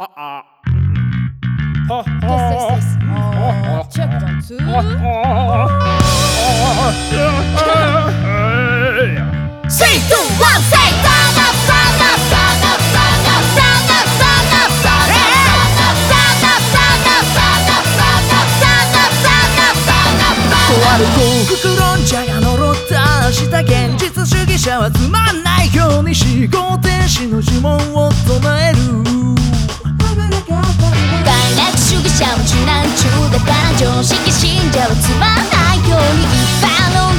Ah ah. は「つまんないように思考停止の呪文を唱える」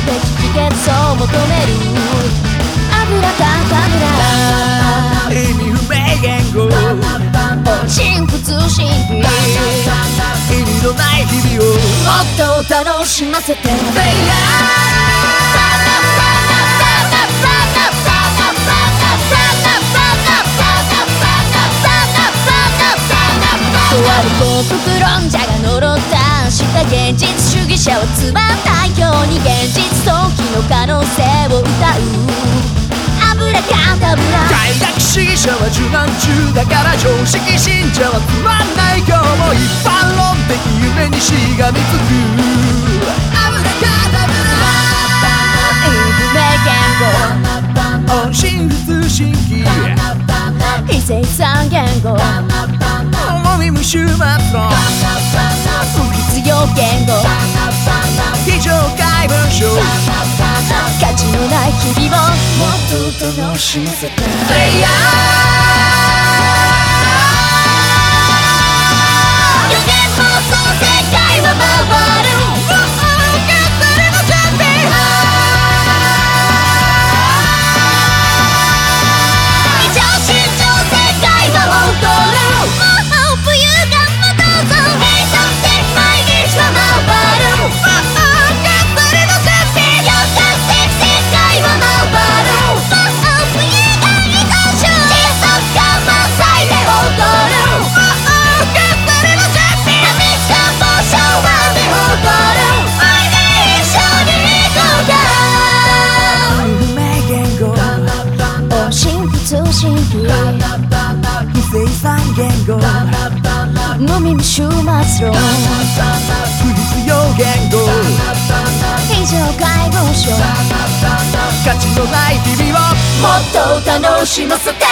的帰結を求める。油か油意味不明言語真普通真偽意味のない日々をもっと楽しませてとある。幸福論者が呪ったした現実主義者はつまんないように現実の可能性を歌う油か油快楽主義者は受難中だから常識信者はつまんない今日も一般論的夢にしがみつく油か不明言語音信不通信機非生産言語重み無臭末論不必要言語非常階文書価値のない日々をもっと楽しませて。信機非生産言語。無味無臭末論不必要言語。非常介護所。価値のない日々を。もっと楽しませて